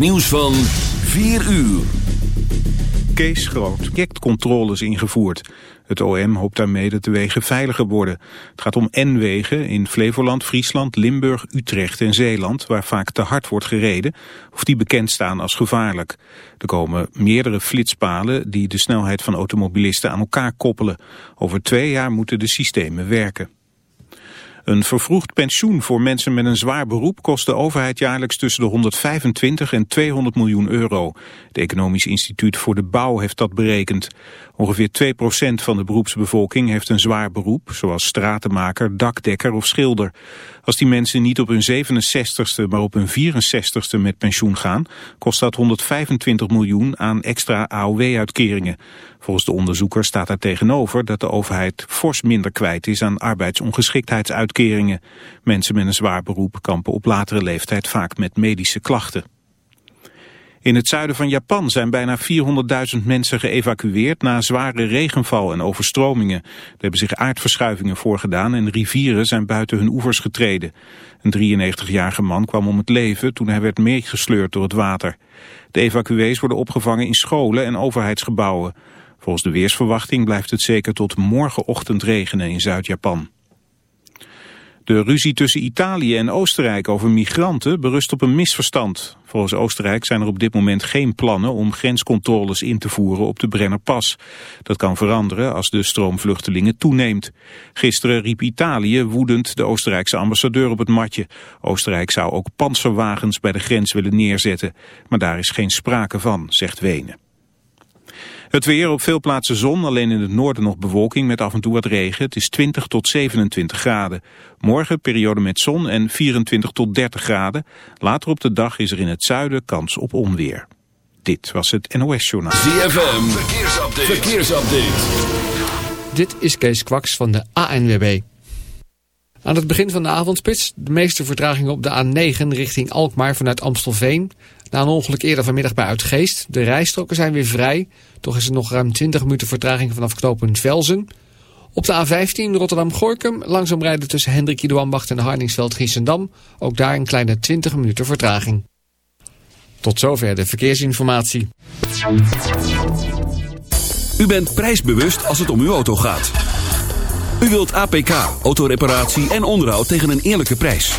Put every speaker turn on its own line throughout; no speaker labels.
Nieuws van 4 uur.
Kees Groot projectcontroles ingevoerd. Het OM hoopt daarmee dat de wegen veiliger worden. Het gaat om N-wegen in Flevoland, Friesland, Limburg, Utrecht en Zeeland... waar vaak te hard wordt gereden of die bekend staan als gevaarlijk. Er komen meerdere flitspalen die de snelheid van automobilisten aan elkaar koppelen. Over twee jaar moeten de systemen werken. Een vervroegd pensioen voor mensen met een zwaar beroep kost de overheid jaarlijks tussen de 125 en 200 miljoen euro. Het Economisch Instituut voor de Bouw heeft dat berekend. Ongeveer 2% van de beroepsbevolking heeft een zwaar beroep, zoals stratenmaker, dakdekker of schilder. Als die mensen niet op hun 67ste, maar op hun 64ste met pensioen gaan, kost dat 125 miljoen aan extra AOW-uitkeringen. Volgens de onderzoeker staat daar tegenover dat de overheid fors minder kwijt is aan arbeidsongeschiktheidsuitkeringen. Mensen met een zwaar beroep kampen op latere leeftijd vaak met medische klachten. In het zuiden van Japan zijn bijna 400.000 mensen geëvacueerd na zware regenval en overstromingen. Er hebben zich aardverschuivingen voorgedaan en rivieren zijn buiten hun oevers getreden. Een 93-jarige man kwam om het leven toen hij werd meegesleurd door het water. De evacuees worden opgevangen in scholen en overheidsgebouwen. Volgens de weersverwachting blijft het zeker tot morgenochtend regenen in Zuid-Japan. De ruzie tussen Italië en Oostenrijk over migranten berust op een misverstand. Volgens Oostenrijk zijn er op dit moment geen plannen om grenscontroles in te voeren op de Brennerpas. Dat kan veranderen als de stroom vluchtelingen toeneemt. Gisteren riep Italië woedend de Oostenrijkse ambassadeur op het matje. Oostenrijk zou ook panzerwagens bij de grens willen neerzetten. Maar daar is geen sprake van, zegt Wenen. Het weer op veel plaatsen zon, alleen in het noorden nog bewolking met af en toe wat regen. Het is 20 tot 27 graden. Morgen periode met zon en 24 tot 30 graden. Later op de dag is er in het zuiden kans op onweer. Dit was het NOS Journaal.
ZFM, verkeersupdate. verkeersupdate.
Dit is Kees Kwaks van de ANWB. Aan het begin van de avondspits de meeste vertraging op de A9 richting Alkmaar vanuit Amstelveen. Na een ongeluk eerder vanmiddag bij Uitgeest. De rijstroken zijn weer vrij. Toch is er nog ruim 20 minuten vertraging vanaf knooppunt Velzen. Op de A15 Rotterdam-Gorkum langzaam rijden tussen Hendrik Idoambacht en Harningsveld-Giessendam. Ook daar een kleine 20 minuten vertraging. Tot zover de verkeersinformatie.
U bent prijsbewust als het om uw auto gaat. U wilt APK, autoreparatie en onderhoud tegen een eerlijke prijs.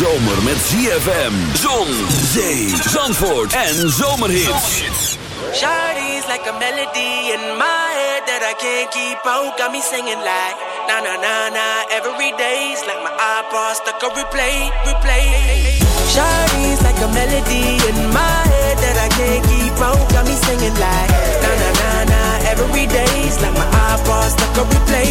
Zomer met ZFM, zon, zee, zandvoort en zomerhits.
Shawty's like a melody in my head that I can't keep out. Got singing like na na na every day's like my iPod stuck on replay, replay. Shawty's like a melody in my head that I can't keep out. Got singing like na na na na every day's like my iPod stuck on replay,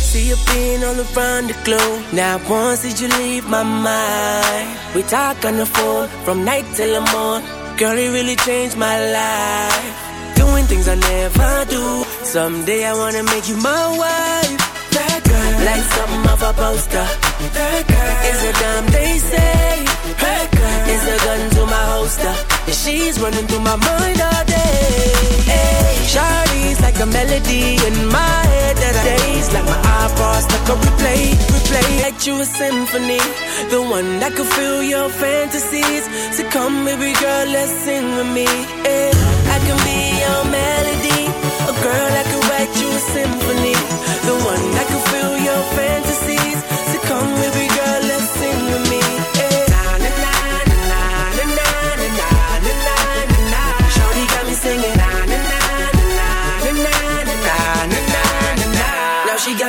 See you being all around the globe. Now once did you leave my mind? We talk on the phone from night till the morning. Girl, it really changed my life. Doing things I never do. Someday I wanna make you my wife. That girl, like something off a poster. That girl is a damn they say. Is a gun to my holster. And she's running through my mind all day. Hey, Shawty's like a melody in my head that I days like my iPod stuck on replay, replay. Like you a symphony, the one that could fill your fantasies. So come, baby girl, let's sing with me. Hey, I can be your melody, a girl that could write you a symphony, the one that could fill your fantasies.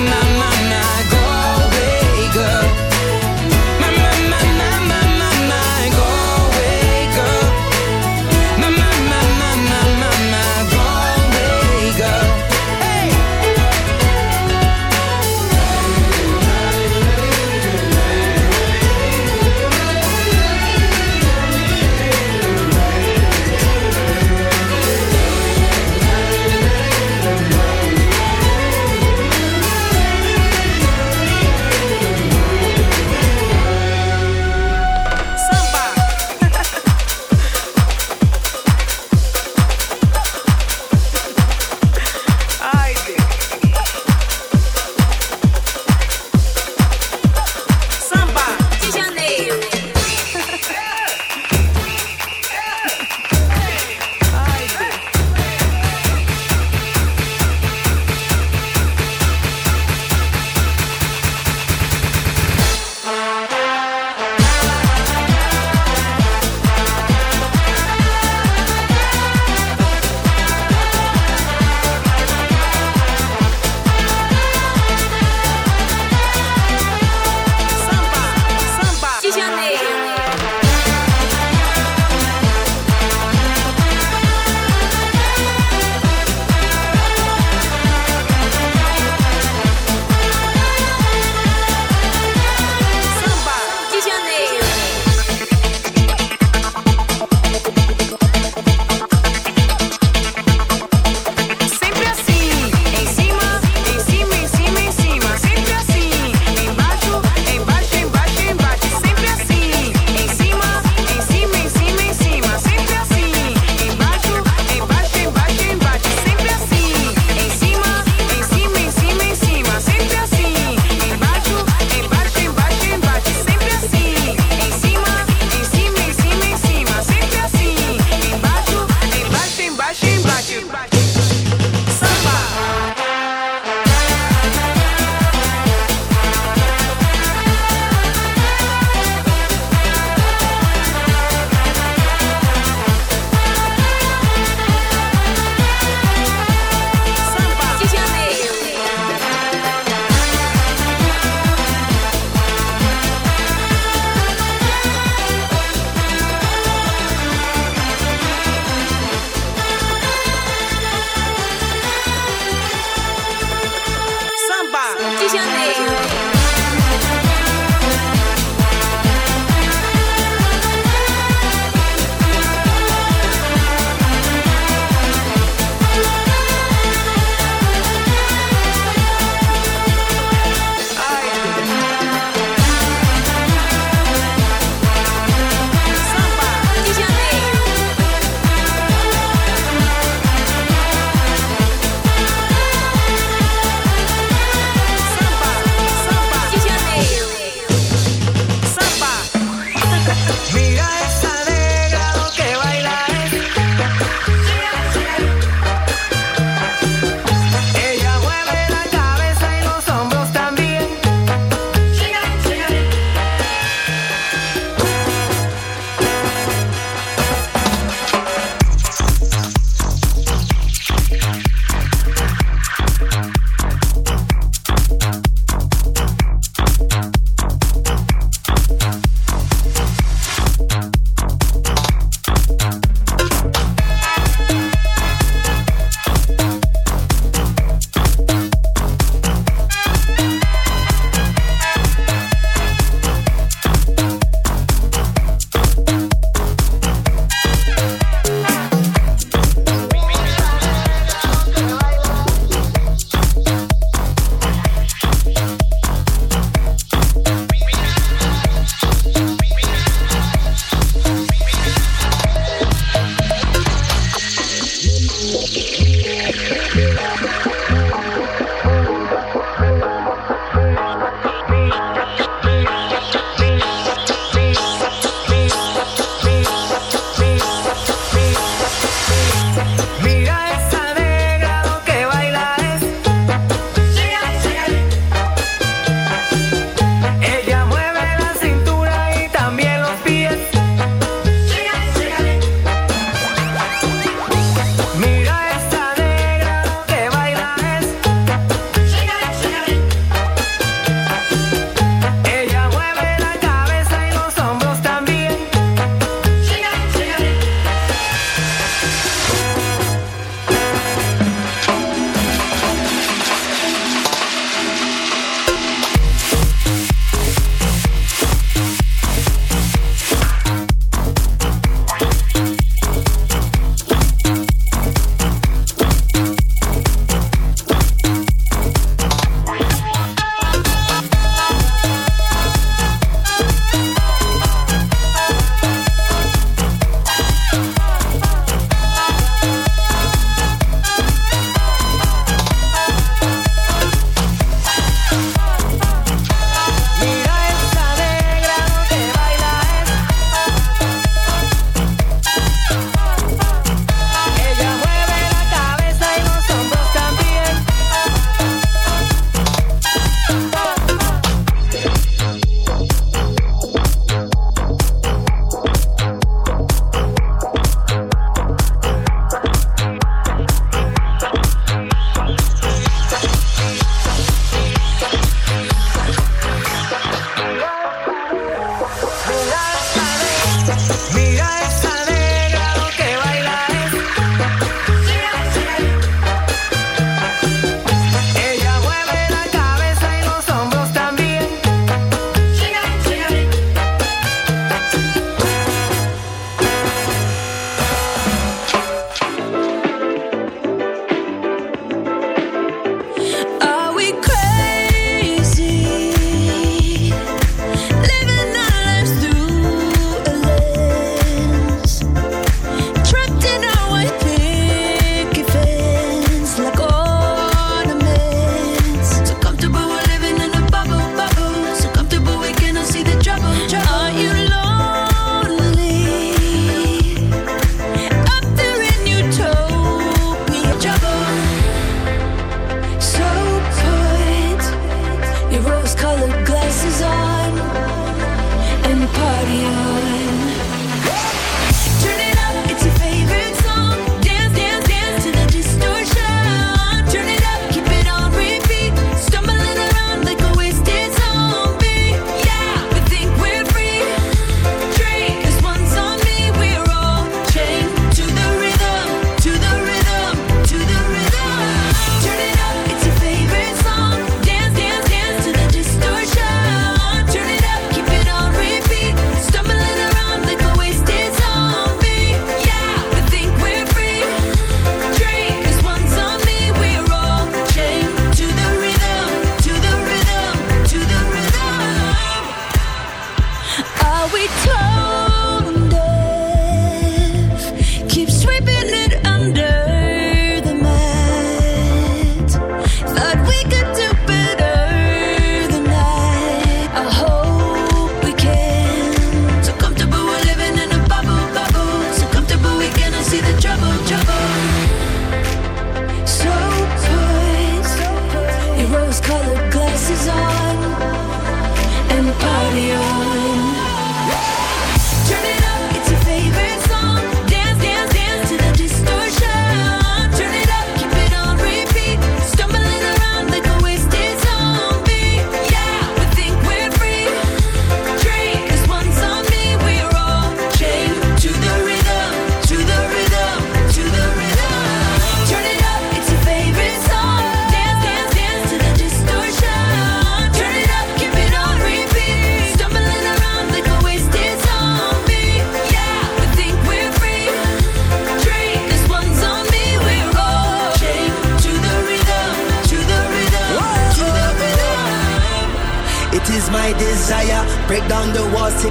I'm not